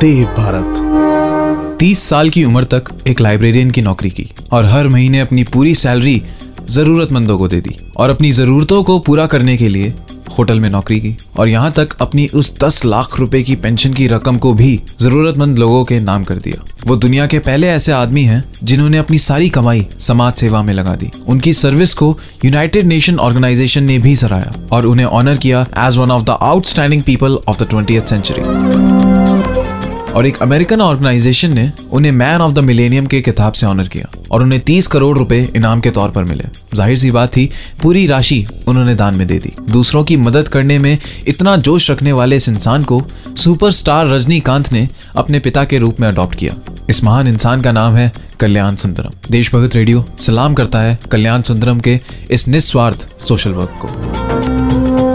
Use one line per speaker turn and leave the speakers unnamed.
देव भारत।
तीस साल की उम्र तक एक लाइब्रेरियन की नौकरी की और हर महीने अपनी पूरी सैलरी जरूरतमंदों को दे दी और अपनी जरूरतों को पूरा करने के लिए होटल में नौकरी की और यहाँ तक अपनी उस दस लाख रुपए की पेंशन की रकम को भी जरूरतमंद लोगों के नाम कर दिया। वो दुनिया के पहले ऐसे आदमी हैं जिन्होंने अपनी सारी कमाई समाज सेवा में लगा दी। उनकी सर्विस को यूनाइटेड नेशन ऑर्गेनाइजेशन ने भी सराहा और उन्हें ऑनर किया as one of the outstanding people of the twenty century और एक अमेरिकन ऑर्गेनाइजेशन ने उन्हें मैन ऑफ़ द मिलेनियम के किताब से ऑनर किया और उन्हें 30 करोड़ रुपए इनाम के तौर पर मिले। ज़ाहिर सी बात थी, पूरी राशि उन्होंने दान में दे दी। दूसरों की मदद करने में इतना जोश रखने वाले इस इंसान को सुपरस्टार रजनीकांत ने अपने पिता के रूप में अडॉप्ट किया। इस महान इंसान का नाम है कल्याण सुंदरम। देशभगत रेडियो सलाम करता है कल्याण सुंदरम के इस निस्वार्थ सोशल वर्क को।